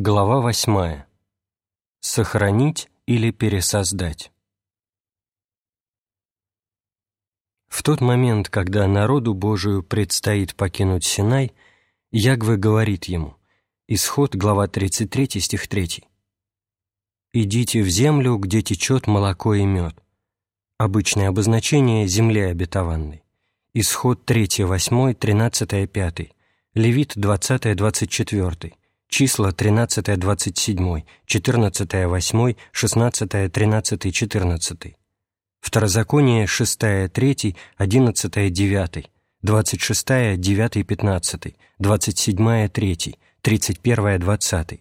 Глава восьмая. Сохранить или пересоздать. В тот момент, когда народу Божию предстоит покинуть Синай, Ягве говорит ему, Исход, глава 33, стих 3. «Идите в землю, где течет молоко и мед». Обычное обозначение земли обетованной. Исход 3, 8, 13, 5. Левит 20, 24 числа 13-27, 14-8, 16-13-14, Второзаконие 6-3, 11-9, 26-9-15, 27-3, 31-20,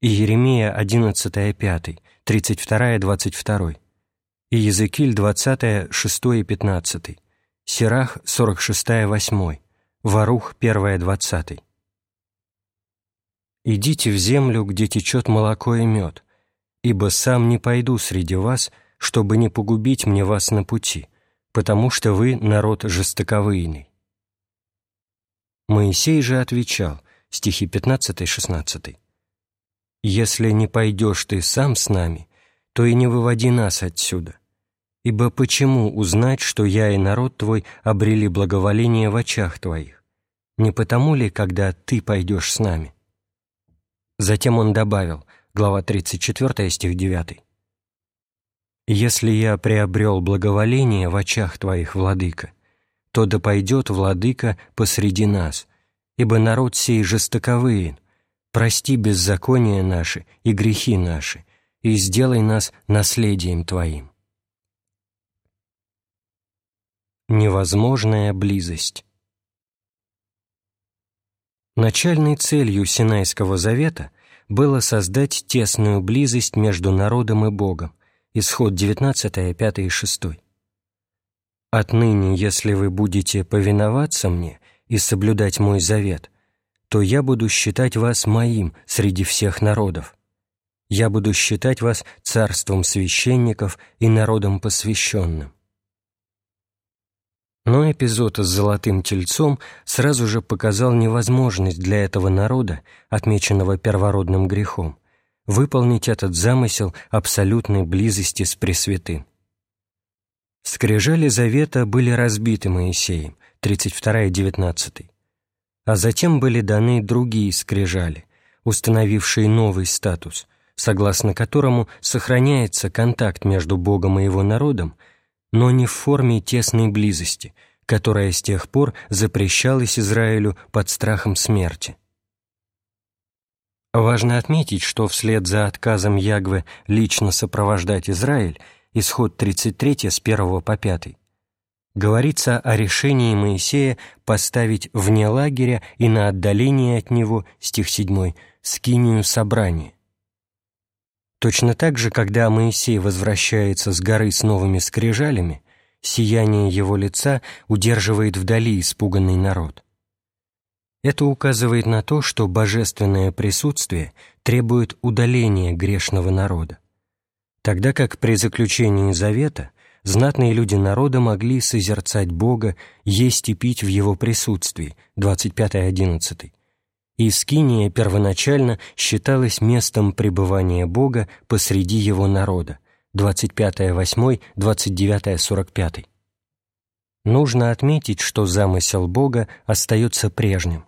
и Еремия 11-5, 32-22, и Языкиль 20-6-15, Сирах 46-8, Варух 1-20. «Идите в землю, где течет молоко и мед, ибо сам не пойду среди вас, чтобы не погубить мне вас на пути, потому что вы народ жестоковыйный». Моисей же отвечал, стихи 15-16, «Если не пойдешь ты сам с нами, то и не выводи нас отсюда. Ибо почему узнать, что я и народ твой обрели благоволение в очах твоих? Не потому ли, когда ты пойдешь с нами?» Затем он добавил, глава 34, стих 9. «Если я приобрел благоволение в очах Твоих, Владыка, то да пойдет Владыка посреди нас, ибо народ сей жестоковыен, прости беззакония наши и грехи наши, и сделай нас наследием Твоим». Невозможная близость Начальной целью Синайского завета было создать тесную близость между народом и Богом. Исход 19, 5 и 6. «Отныне, если вы будете повиноваться мне и соблюдать мой завет, то я буду считать вас моим среди всех народов. Я буду считать вас царством священников и народом посвященным. Но эпизод с золотым тельцом сразу же показал невозможность для этого народа, отмеченного первородным грехом, выполнить этот замысел абсолютной близости с Пресвятым. Скрижали Завета были разбиты Моисеем, 32 и 19, а затем были даны другие скрижали, установившие новый статус, согласно которому сохраняется контакт между Богом и его народом – но не в форме тесной близости, которая с тех пор запрещалась Израилю под страхом смерти. Важно отметить, что вслед за отказом Ягвы лично сопровождать Израиль, исход 33 с 1 по 5, говорится о решении Моисея поставить вне лагеря и на отдалении от него, стих 7, скинию собрания. Точно так же, когда Моисей возвращается с горы с новыми скрижалями, сияние его лица удерживает вдали испуганный народ. Это указывает на то, что божественное присутствие требует удаления грешного народа, тогда как при заключении завета знатные люди народа могли созерцать Бога, есть и пить в Его присутствии, 25.11, и Скиния первоначально считалась местом пребывания Бога посреди его народа, 25-8, 29-45. Нужно отметить, что замысел Бога остается прежним.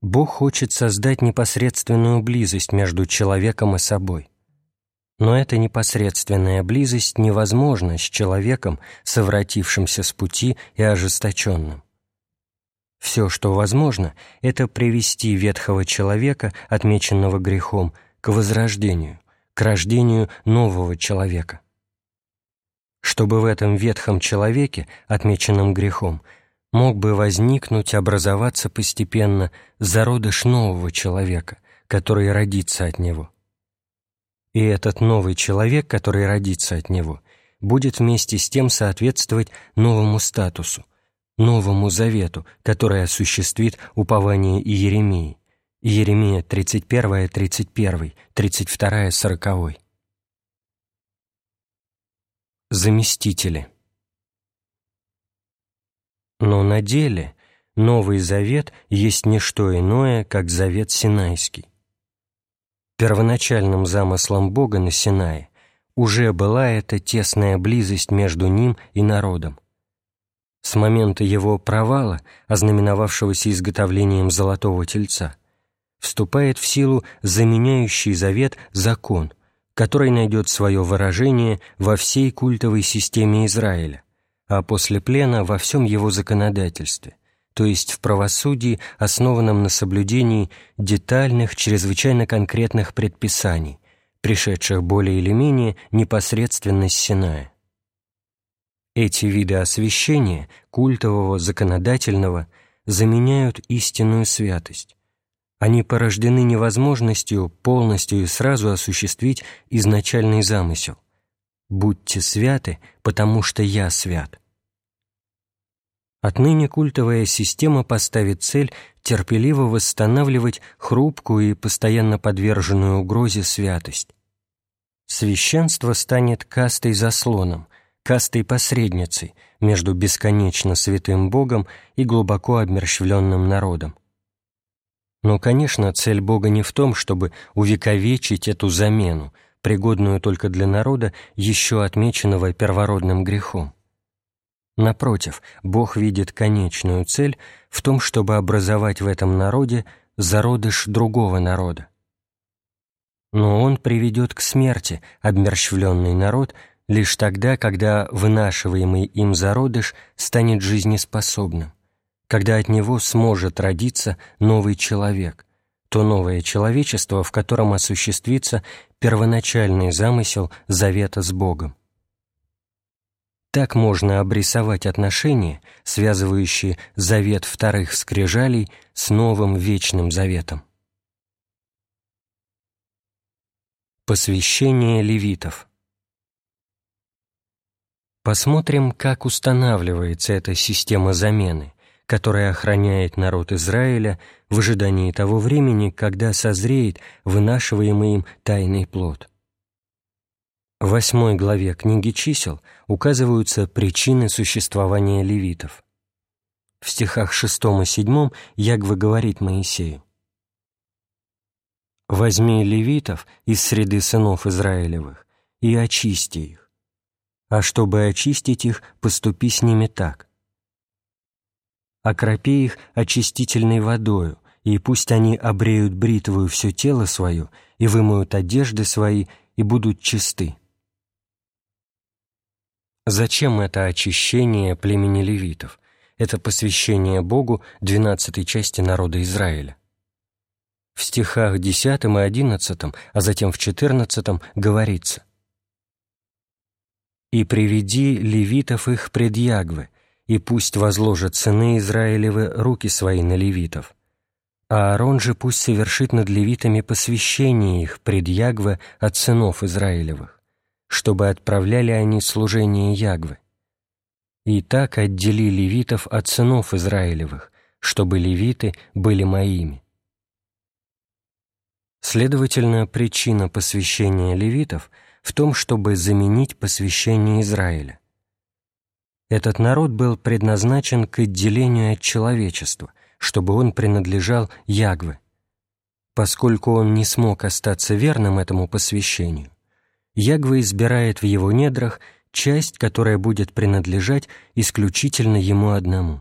Бог хочет создать непосредственную близость между человеком и собой. Но эта непосредственная близость невозможна с человеком, совратившимся с пути и ожесточенным. Все, что возможно, это привести ветхого человека, отмеченного грехом, к возрождению, к рождению нового человека. Чтобы в этом ветхом человеке, отмеченном грехом, мог бы возникнуть, образоваться постепенно зародыш нового человека, который родится от него. И этот новый человек, который родится от него, будет вместе с тем соответствовать новому статусу, Новому Завету, который осуществит упование Иеремии. Иеремия 31, 31, 32, 40. Заместители. Но на деле Новый Завет есть не что иное, как Завет Синайский. Первоначальным замыслом Бога на Синае уже была эта тесная близость между Ним и народом. С момента его провала, ознаменовавшегося изготовлением золотого тельца, вступает в силу заменяющий завет закон, который найдет свое выражение во всей культовой системе Израиля, а после плена во всем его законодательстве, то есть в правосудии, основанном на соблюдении детальных, чрезвычайно конкретных предписаний, пришедших более или менее непосредственно с Синая. Эти виды освящения, культового, законодательного, заменяют истинную святость. Они порождены невозможностью полностью и сразу осуществить изначальный замысел. «Будьте святы, потому что я свят». Отныне культовая система поставит цель терпеливо восстанавливать хрупкую и постоянно подверженную угрозе святость. Священство станет кастой-заслоном, кастой-посредницей между бесконечно святым Богом и глубоко обмерщвленным народом. Но, конечно, цель Бога не в том, чтобы увековечить эту замену, пригодную только для народа, еще отмеченного первородным грехом. Напротив, Бог видит конечную цель в том, чтобы образовать в этом народе зародыш другого народа. Но Он приведет к смерти обмерщвленный народ лишь тогда, когда вынашиваемый им зародыш станет жизнеспособным, когда от него сможет родиться новый человек, то новое человечество, в котором осуществится первоначальный замысел завета с Богом. Так можно обрисовать отношения, связывающие завет вторых скрижалей с новым вечным заветом. Посвящение левитов Посмотрим, как устанавливается эта система замены, которая охраняет народ Израиля в ожидании того времени, когда созреет вынашиваемый им тайный плод. В восьмой главе книги чисел указываются причины существования левитов. В стихах шестом и седьмом Ягва говорит Моисею «Возьми левитов из среды сынов Израилевых и очисти их, а чтобы очистить их, поступи с ними так. Окропи их очистительной водою, и пусть они обреют бритвою все тело свое и вымоют одежды свои и будут чисты. Зачем это очищение племени левитов? Это посвящение Богу двенадцатой части народа Израиля. В стихах 10 и 11, а затем в 14 говорится «И приведи левитов их пред Ягвы, и пусть возложат сыны Израилевы руки свои на левитов. А Аарон же пусть совершит над левитами посвящение их пред Ягвы от сынов Израилевых чтобы отправляли они служение Ягвы. И так отдели левитов от сынов Израилевых, чтобы левиты были моими. Следовательно, причина посвящения левитов в том, чтобы заменить посвящение Израиля. Этот народ был предназначен к отделению от человечества, чтобы он принадлежал Ягве. Поскольку он не смог остаться верным этому посвящению, Ягва избирает в его недрах часть, которая будет принадлежать исключительно ему одному.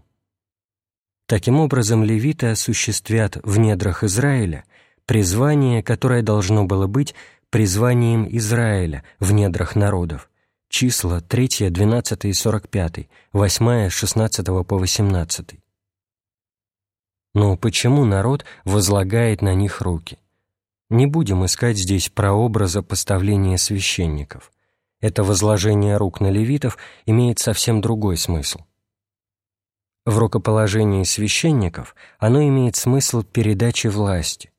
Таким образом, левиты осуществят в недрах Израиля призвание, которое должно было быть призванием Израиля в недрах народов. Числа 3, 12 и 45, 8, 16 по 18. Но почему народ возлагает на них руки? Не будем искать здесь прообраза поставления священников. Это возложение рук на левитов имеет совсем другой смысл. В рукоположении священников оно имеет смысл передачи власти,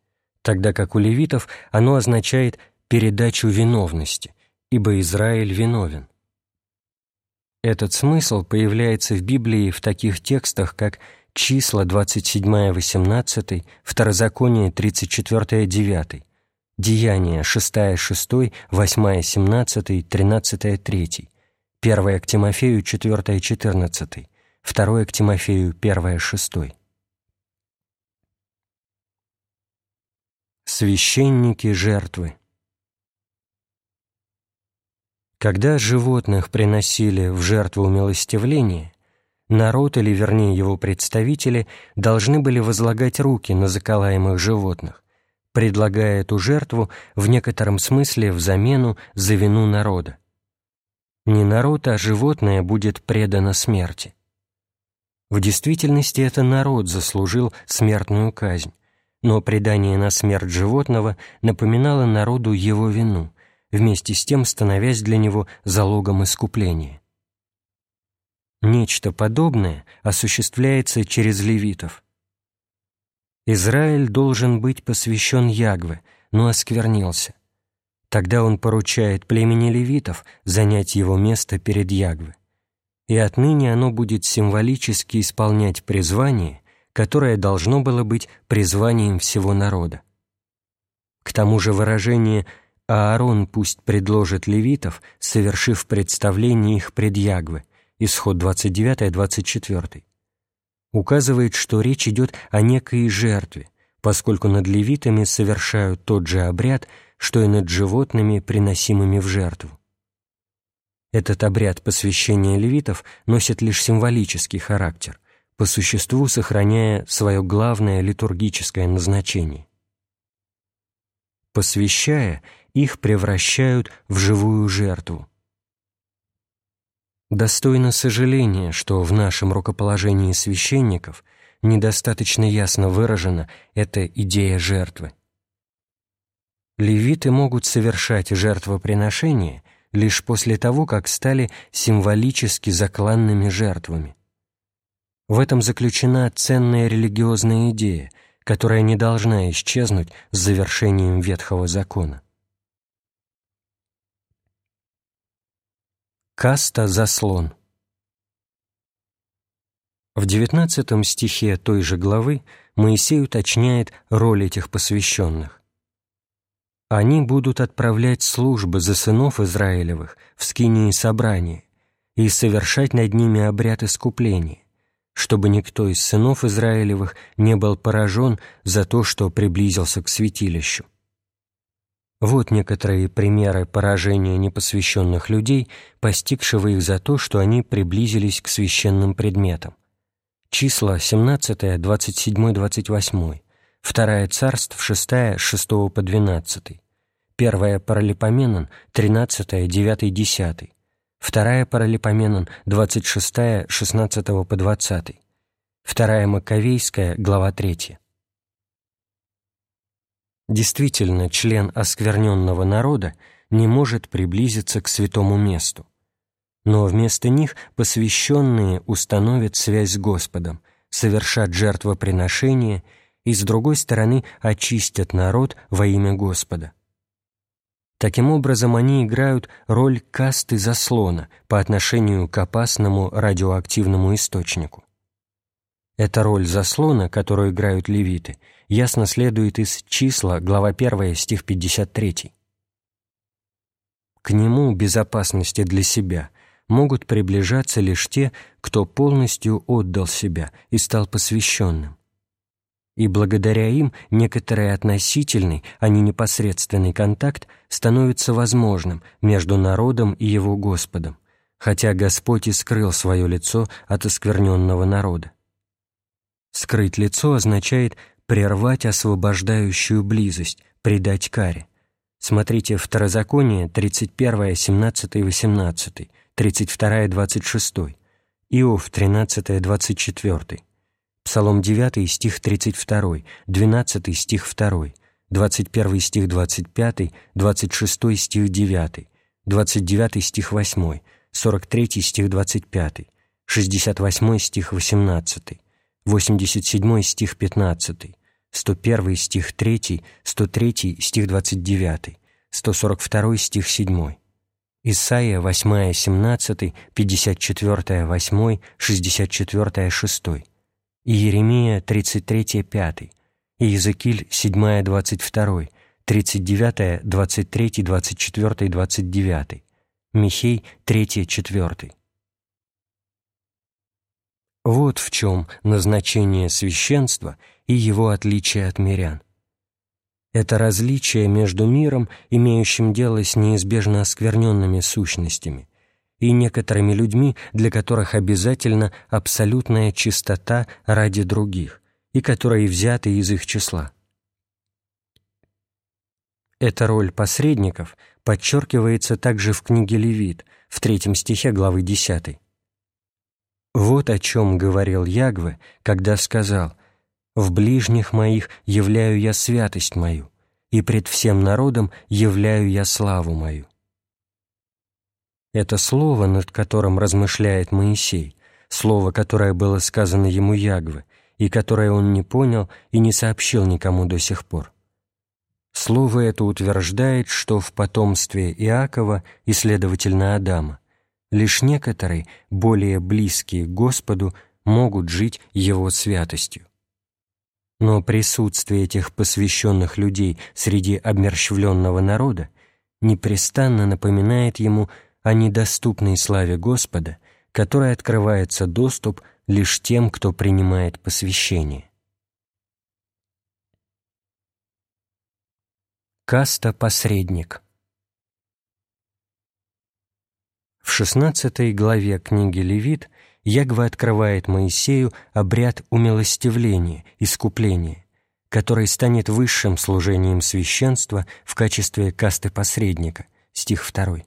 тогда как у левитов оно означает передачу виновности, ибо Израиль виновен. Этот смысл появляется в Библии в таких текстах, как числа 27-18, Второзаконие 34-9, Деяния 6-6, 8-17, 13-3, 1 к Тимофею 4-14, 2 к Тимофею 1-6. Священники жертвы Когда животных приносили в жертву милостивления, народ, или вернее его представители, должны были возлагать руки на заколаемых животных, предлагая эту жертву в некотором смысле в замену за вину народа. Не народ, а животное будет предано смерти. В действительности это народ заслужил смертную казнь, но предание на смерть животного напоминало народу его вину, вместе с тем становясь для него залогом искупления. Нечто подобное осуществляется через левитов. Израиль должен быть посвящен Ягве, но осквернился. Тогда он поручает племени левитов занять его место перед Ягве. И отныне оно будет символически исполнять призвание, которое должно было быть призванием всего народа. К тому же выражение «Аарон пусть предложит левитов, совершив представление их пред Ягве» исход 29-24, указывает, что речь идет о некой жертве, поскольку над левитами совершают тот же обряд, что и над животными, приносимыми в жертву. Этот обряд посвящения левитов носит лишь символический характер, по существу сохраняя свое главное литургическое назначение. Посвящая, их превращают в живую жертву, Достойно сожаления, что в нашем рукоположении священников недостаточно ясно выражена эта идея жертвы. Левиты могут совершать жертвоприношения лишь после того, как стали символически закланными жертвами. В этом заключена ценная религиозная идея, которая не должна исчезнуть с завершением Ветхого Закона. Каста заслон. В девятнадцатом стихе той же главы Моисей уточняет роль этих посвященных. «Они будут отправлять службы за сынов Израилевых в скинии собрания и совершать над ними обряд искупления, чтобы никто из сынов Израилевых не был поражен за то, что приблизился к святилищу. Вот некоторые примеры поражения непосвященных людей, постигшего их за то, что они приблизились к священным предметам. Числа 17, 27, 28, Вторая Царств 6, 6 по 12, Первая Паралипоменон 13, 9, 10, Вторая Паралипоменон 26, 16 по 20, Вторая Маковейская, глава 3. Действительно, член оскверненного народа не может приблизиться к святому месту. Но вместо них посвященные установят связь с Господом, совершат жертвоприношение и, с другой стороны, очистят народ во имя Господа. Таким образом, они играют роль касты заслона по отношению к опасному радиоактивному источнику. Эта роль заслона, которую играют левиты – ясно следует из числа, глава 1, стих 53. К нему безопасности для себя могут приближаться лишь те, кто полностью отдал себя и стал посвященным. И благодаря им некоторый относительный, а не непосредственный контакт становится возможным между народом и его Господом, хотя Господь и скрыл свое лицо от оскверненного народа. Скрыть лицо означает прервать освобождающую близость, предать каре. Смотрите Второзаконие 31, 17 и 18, 32, 26, Иов 13, 24, Псалом 9, стих 32, 12 стих 2, 21 стих 25, 26 стих 9, 29 стих 8, 43 стих 25, 68 стих 18, 87 стих 15, 101 стих 3, 103 стих 29, 142 стих 7. Исайя 8, 17, 54, 8, 64, 6. И Еремия 33, 5. И Иезекииль 7, 22, 39, 23, 24, 29. Михей 3, 4. Вот в чем назначение священства и его отличие от мирян. Это различие между миром, имеющим дело с неизбежно оскверненными сущностями, и некоторыми людьми, для которых обязательно абсолютная чистота ради других, и которые взяты из их числа. Эта роль посредников подчеркивается также в книге Левит, в третьем стихе главы 10. «Вот о чем говорил Ягве, когда сказал, «В ближних моих являю я святость мою, и пред всем народом являю я славу мою». Это слово, над которым размышляет Моисей, слово, которое было сказано ему Ягве, и которое он не понял и не сообщил никому до сих пор. Слово это утверждает, что в потомстве Иакова и, следовательно, Адама лишь некоторые, более близкие к Господу, могут жить Его святостью. Но присутствие этих посвященных людей среди обмерщвленного народа непрестанно напоминает ему о недоступной славе Господа, которой открывается доступ лишь тем, кто принимает посвящение. Каста-посредник В шестнадцатой главе книги Левит Ягва открывает Моисею обряд умилостивления, искупления, который станет высшим служением священства в качестве касты-посредника, стих 2.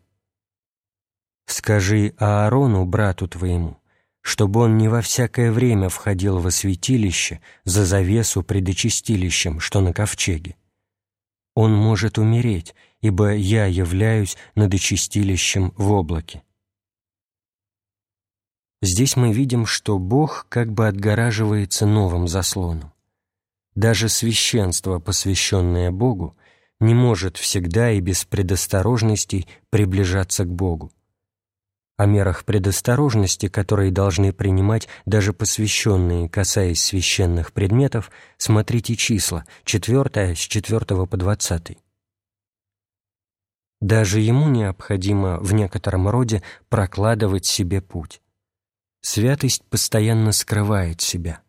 «Скажи Аарону, брату твоему, чтобы он не во всякое время входил во святилище за завесу пред очистилищем, что на ковчеге, он может умереть, ибо я являюсь над очистилищем в облаке. Здесь мы видим, что Бог как бы отгораживается новым заслоном. Даже священство, посвященное Богу, не может всегда и без предосторожностей приближаться к Богу. О мерах предосторожности, которые должны принимать даже посвященные, касаясь священных предметов, смотрите числа, 4 с 4 по 20. Даже ему необходимо в некотором роде прокладывать себе путь. Святость постоянно скрывает себя.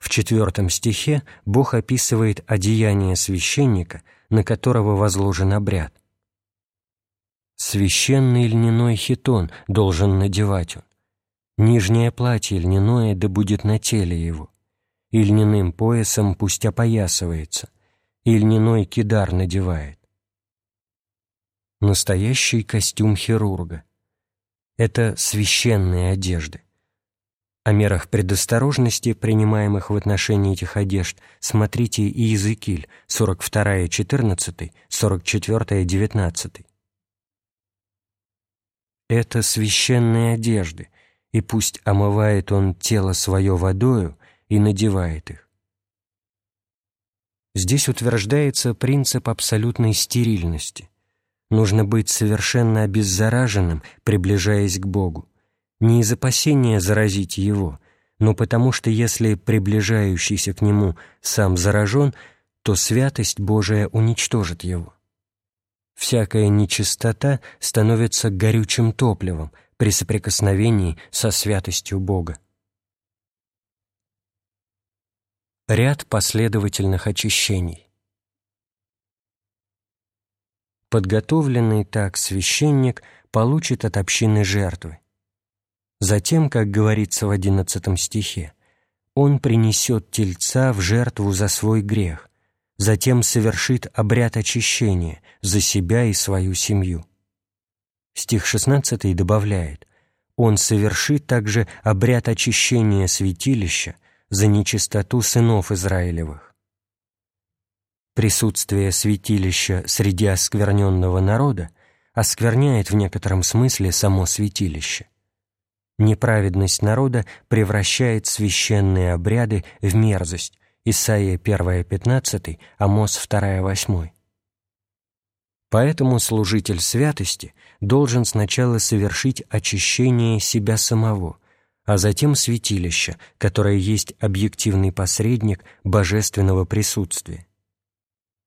В четвертом стихе Бог описывает одеяние священника, на которого возложен обряд. Священный льняной хитон должен надевать он. Нижнее платье льняное да будет на теле его. И льняным поясом пусть опоясывается, и льняной кидар надевает. Настоящий костюм хирурга. Это священные одежды. О мерах предосторожности, принимаемых в отношении этих одежд, смотрите Иезекииль, 42-14, 44-19 это священные одежды, и пусть омывает он тело свое водою и надевает их. Здесь утверждается принцип абсолютной стерильности. Нужно быть совершенно обеззараженным, приближаясь к Богу, не из опасения заразить Его, но потому что если приближающийся к Нему сам заражен, то святость Божия уничтожит его всякая нечистота становится горючим топливом при соприкосновении со святостью Бога. Ряд последовательных очищений. Подготовленный так священник получит от общины жертвы. Затем, как говорится в одиннадцатом стихе, он принесет тельца в жертву за свой грех, затем совершит обряд очищения за себя и свою семью. Стих 16 добавляет, «Он совершит также обряд очищения святилища за нечистоту сынов Израилевых». Присутствие святилища среди оскверненного народа оскверняет в некотором смысле само святилище. Неправедность народа превращает священные обряды в мерзость, Исаия 1.15, Амос 2.8. Поэтому служитель святости должен сначала совершить очищение себя самого, а затем святилища, которое есть объективный посредник божественного присутствия.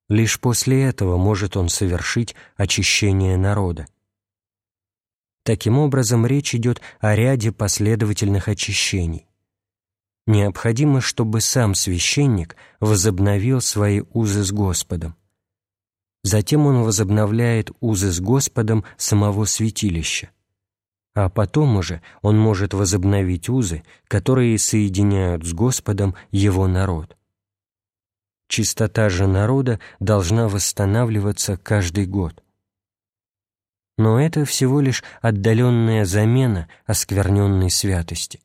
Лишь после этого может он совершить очищение народа. Таким образом, речь идет о ряде последовательных очищений. необходимо, чтобы сам священник возобновил свои узы с Господом. Затем он возобновляет узы с Господом самого святилища. А потом уже он может возобновить узы, которые соединяют с Господом его народ. Чистота же народа должна восстанавливаться каждый год. Но это всего лишь отдаленная замена оскверненной святости.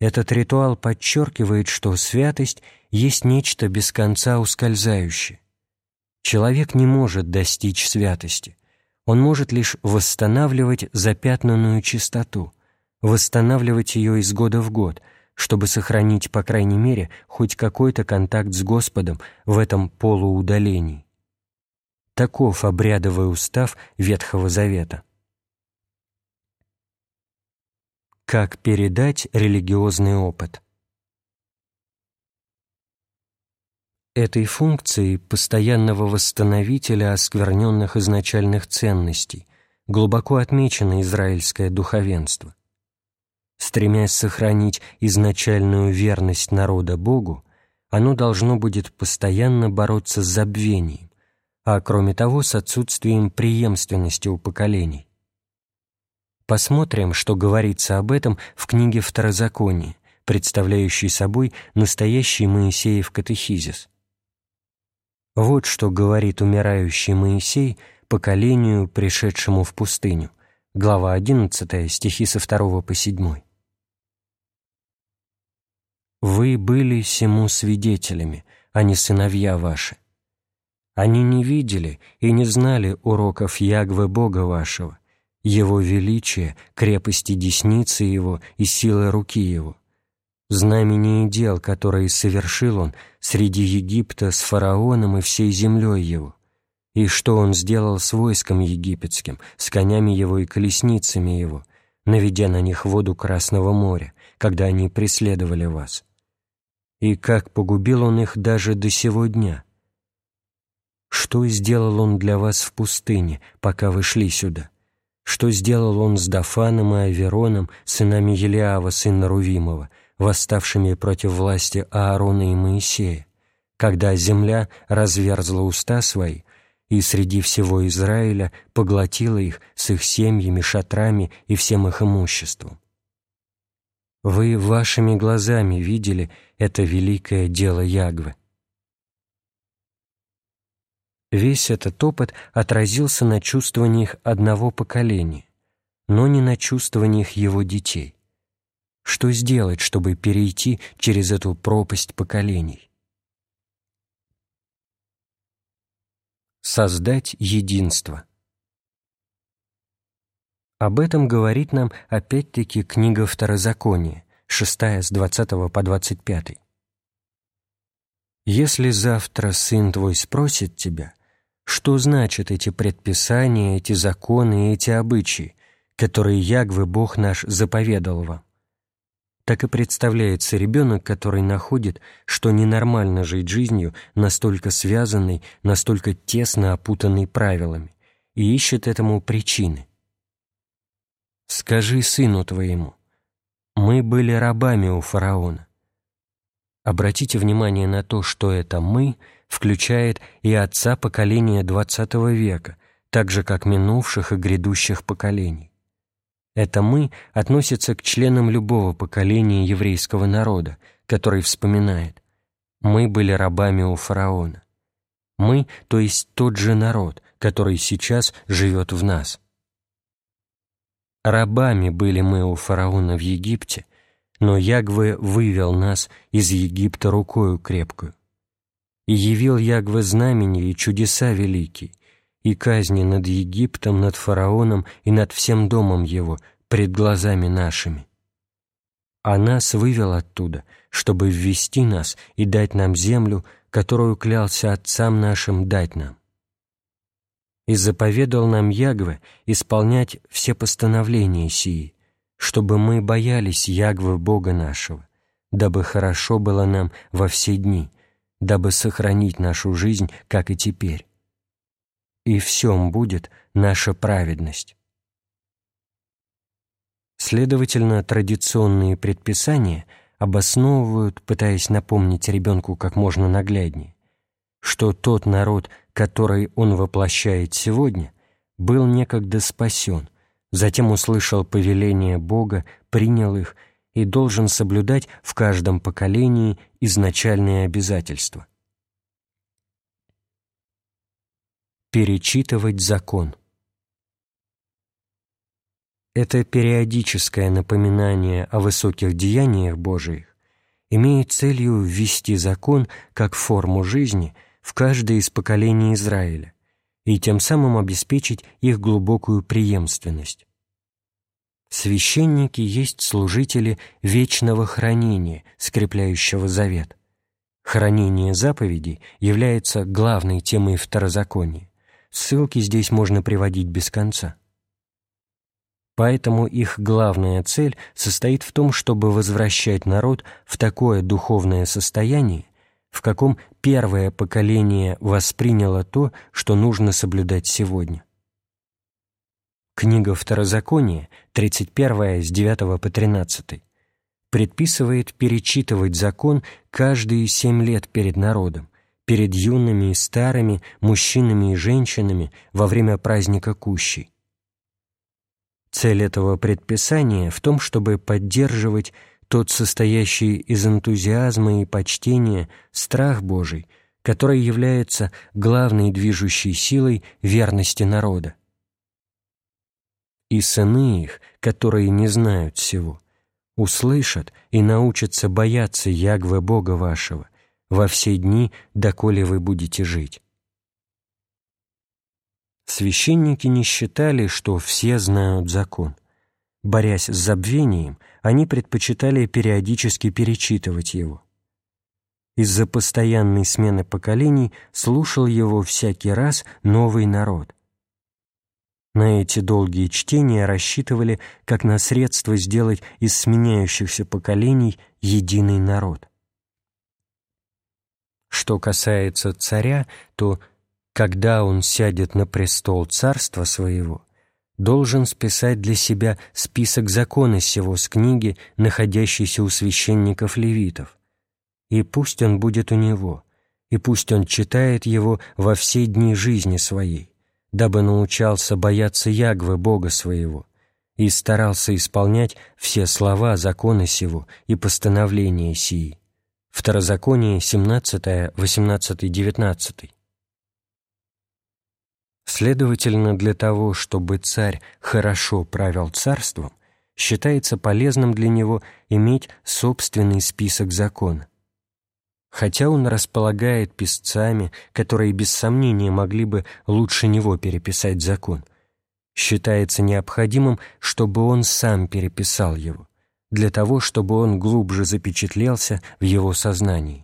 Этот ритуал подчеркивает, что святость есть нечто без конца ускользающее. Человек не может достичь святости. Он может лишь восстанавливать запятнанную чистоту, восстанавливать ее из года в год, чтобы сохранить, по крайней мере, хоть какой-то контакт с Господом в этом полуудалении. Таков обрядовый устав Ветхого Завета. Как передать религиозный опыт? Этой функцией постоянного восстановителя оскверненных изначальных ценностей глубоко отмечено израильское духовенство. Стремясь сохранить изначальную верность народа Богу, оно должно будет постоянно бороться с забвением, а кроме того с отсутствием преемственности у поколений. Посмотрим, что говорится об этом в книге Второзакония, представляющей собой настоящий Моисеев катехизис. Вот что говорит умирающий Моисей поколению, пришедшему в пустыню. Глава 11, стихи со 2 по 7. «Вы были сему свидетелями, а не сыновья ваши. Они не видели и не знали уроков Ягвы Бога вашего, Его величия, крепости десницы Его и силы руки Его, знамени и дел, которые совершил Он среди Египта с фараоном и всей землей Его, и что Он сделал с войском египетским, с конями Его и колесницами Его, наведя на них воду Красного моря, когда они преследовали вас. И как погубил Он их даже до сего дня. Что сделал Он для вас в пустыне, пока вы шли сюда? Что сделал Он с Дафаном и Авероном, сынами Елиава, сына Рувимова, восставшими против власти Аарона и Моисея, когда земля разверзла уста свои и среди всего Израиля поглотила их с их семьями, шатрами и всем их имуществом. Вы вашими глазами видели это великое дело Ягвы. Весь этот опыт отразился на чувствованиях одного поколения, но не на чувствованиях его детей. Что сделать, чтобы перейти через эту пропасть поколений? Создать единство. Об этом говорит нам опять-таки книга Второзакония, 6 с 20 по 25. «Если завтра сын твой спросит тебя, что значат эти предписания, эти законы и эти обычаи, которые Ягвы Бог наш заповедал вам? так и представляется ребенок, который находит, что ненормально жить жизнью, настолько связанной, настолько тесно опутанной правилами, и ищет этому причины. «Скажи сыну твоему, мы были рабами у фараона». Обратите внимание на то, что это «мы» включает и отца поколения XX века, так же, как минувших и грядущих поколений. Это «мы» относится к членам любого поколения еврейского народа, который вспоминает «мы были рабами у фараона». Мы, то есть тот же народ, который сейчас живет в нас. Рабами были мы у фараона в Египте, но Ягве вывел нас из Египта рукою крепкую. И явил Ягве знамения и чудеса великие, и казни над Египтом, над фараоном и над всем домом его пред глазами нашими. А нас вывел оттуда, чтобы ввести нас и дать нам землю, которую клялся отцам нашим дать нам. И заповедал нам Ягве исполнять все постановления сии, чтобы мы боялись Ягвы Бога нашего, дабы хорошо было нам во все дни, дабы сохранить нашу жизнь, как и теперь и всем будет наша праведность. Следовательно, традиционные предписания обосновывают, пытаясь напомнить ребенку как можно нагляднее, что тот народ, который он воплощает сегодня, был некогда спасен, затем услышал повеление Бога, принял их и должен соблюдать в каждом поколении изначальные обязательства. Перечитывать закон – это периодическое напоминание о высоких деяниях Божиих имеет целью ввести закон как форму жизни в каждое из поколений Израиля и тем самым обеспечить их глубокую преемственность. Священники есть служители вечного хранения, скрепляющего завет. Хранение заповедей является главной темой второзакония. Ссылки здесь можно приводить без конца. Поэтому их главная цель состоит в том, чтобы возвращать народ в такое духовное состояние, в каком первое поколение восприняло то, что нужно соблюдать сегодня. Книга Второзакония, 31 с 9 по 13, предписывает перечитывать закон каждые семь лет перед народом, перед юными и старыми, мужчинами и женщинами во время праздника Кущей. Цель этого предписания в том, чтобы поддерживать тот состоящий из энтузиазма и почтения страх Божий, который является главной движущей силой верности народа. И сыны их, которые не знают всего, услышат и научатся бояться Ягвы Бога вашего во все дни, доколе вы будете жить. Священники не считали, что все знают закон. Борясь с забвением, они предпочитали периодически перечитывать его. Из-за постоянной смены поколений слушал его всякий раз новый народ. На эти долгие чтения рассчитывали как на средство сделать из сменяющихся поколений единый народ. Что касается царя, то когда он сядет на престол царства своего, должен списать для себя список закона сего с книги, находящейся у священников-левитов. И пусть он будет у него, и пусть он читает его во все дни жизни своей, дабы научался бояться Ягвы Бога своего, и старался исполнять все слова закона сего и постановления сии. Второзаконие 17, 18, 19. Следовательно, для того, чтобы царь хорошо правил царством, считается полезным для него иметь собственный список закона. Хотя он располагает писцами, которые без сомнения могли бы лучше него переписать закон, считается необходимым, чтобы он сам переписал его, для того, чтобы он глубже запечатлелся в его сознании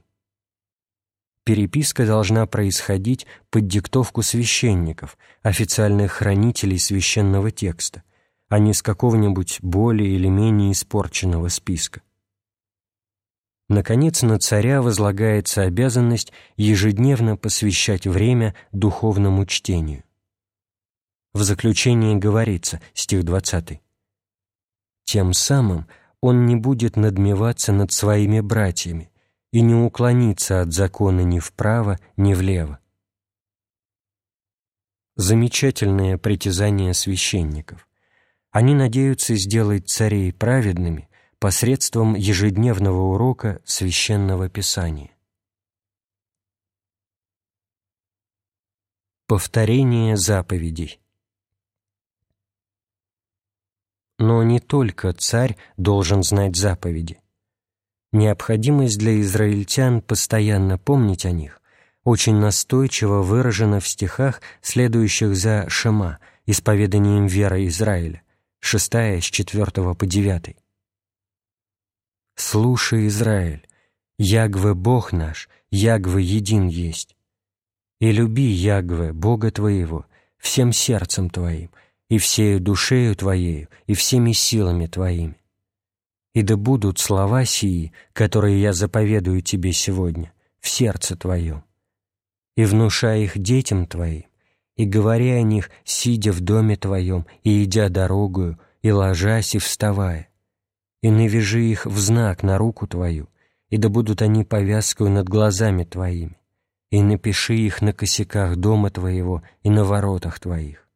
переписка должна происходить под диктовку священников, официальных хранителей священного текста, а не с какого-нибудь более или менее испорченного списка. Наконец, на царя возлагается обязанность ежедневно посвящать время духовному чтению. В заключении говорится, стих 20, «Тем самым он не будет надмеваться над своими братьями, и не уклониться от закона ни вправо, ни влево. Замечательное притязание священников. Они надеются сделать царей праведными посредством ежедневного урока священного писания. Повторение заповедей Но не только царь должен знать заповеди. Необходимость для израильтян постоянно помнить о них очень настойчиво выражена в стихах, следующих за Шема, исповеданием веры Израиля, 6 с 4 по 9. «Слушай, Израиль, Ягве Бог наш, Ягве един есть. И люби Ягве, Бога твоего, всем сердцем твоим, и всею душею твоею, и всеми силами твоими и да будут слова сии, которые я заповедую тебе сегодня, в сердце твоем, и внушай их детям твоим, и говори о них, сидя в доме твоем, и идя дорогою, и ложась, и вставая, и навяжи их в знак на руку твою, и да будут они повязкою над глазами твоими, и напиши их на косяках дома твоего и на воротах твоих.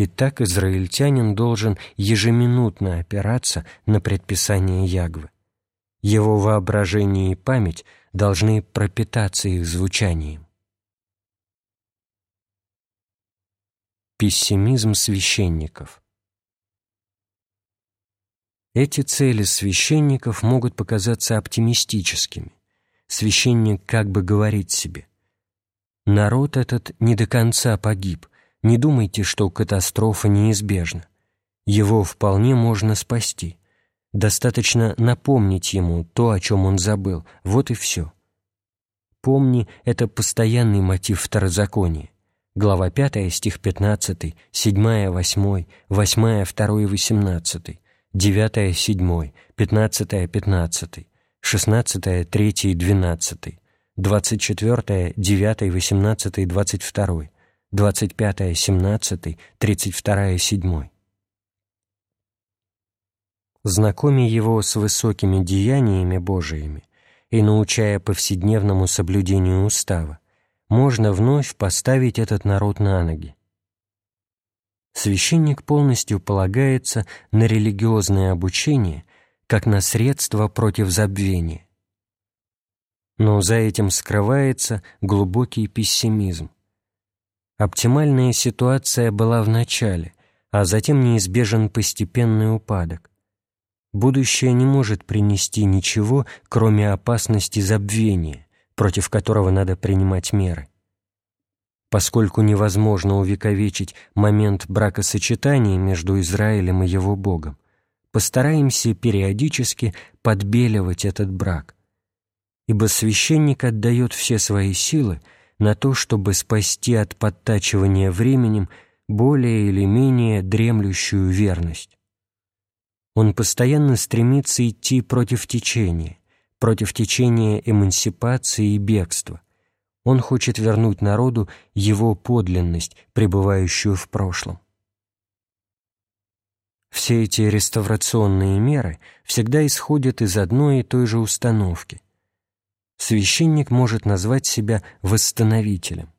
Итак, израильтянин должен ежеминутно опираться на предписание Ягвы. Его воображение и память должны пропитаться их звучанием. Пессимизм священников Эти цели священников могут показаться оптимистическими. Священник как бы говорит себе «Народ этот не до конца погиб, не думайте, что катастрофа неизбежна. Его вполне можно спасти. Достаточно напомнить ему то, о чем он забыл, вот и все. «Помни» — это постоянный мотив второзакония. Глава 5, стих 15, 7, 8, 8, 2, 18, 9, 7, 15, 15, 16, 3, 12, 24, 9, 18, 22, 25, 17, 32, 7. Знакомя его с высокими деяниями Божиими и научая повседневному соблюдению устава, можно вновь поставить этот народ на ноги. Священник полностью полагается на религиозное обучение как на средство против забвения. Но за этим скрывается глубокий пессимизм. Оптимальная ситуация была в начале, а затем неизбежен постепенный упадок. Будущее не может принести ничего, кроме опасности забвения, против которого надо принимать меры. Поскольку невозможно увековечить момент бракосочетания между Израилем и его Богом, постараемся периодически подбеливать этот брак. Ибо священник отдает все свои силы – на то, чтобы спасти от подтачивания временем более или менее дремлющую верность. Он постоянно стремится идти против течения, против течения эмансипации и бегства. Он хочет вернуть народу его подлинность, пребывающую в прошлом. Все эти реставрационные меры всегда исходят из одной и той же установки священник может назвать себя восстановителем.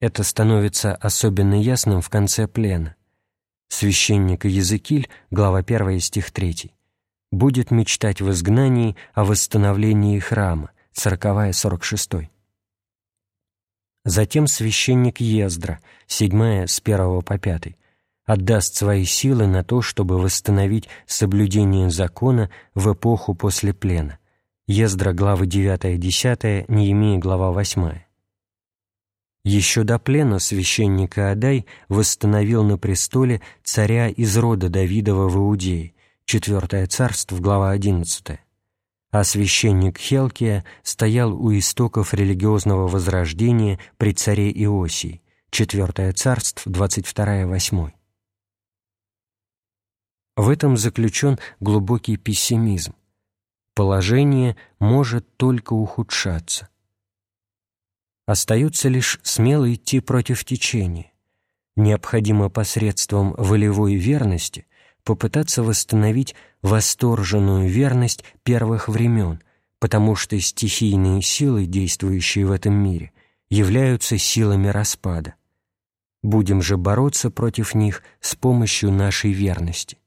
Это становится особенно ясным в конце плена. Священник Языкиль, глава 1, стих 3, будет мечтать в изгнании о восстановлении храма, 40-46. Затем священник Ездра, 7 с 1 по 5, отдаст свои силы на то, чтобы восстановить соблюдение закона в эпоху после плена, Ездра, главы 9-10, Неемия, глава 8. Еще до плена священника Адай восстановил на престоле царя из рода Давидова в Иудее, 4 царство, глава 11. А священник Хелкия стоял у истоков религиозного возрождения при царе Иосии, 4 царство, 22 8. В этом заключен глубокий пессимизм положение может только ухудшаться. Остается лишь смело идти против течения. Необходимо посредством волевой верности попытаться восстановить восторженную верность первых времен, потому что стихийные силы, действующие в этом мире, являются силами распада. Будем же бороться против них с помощью нашей верности.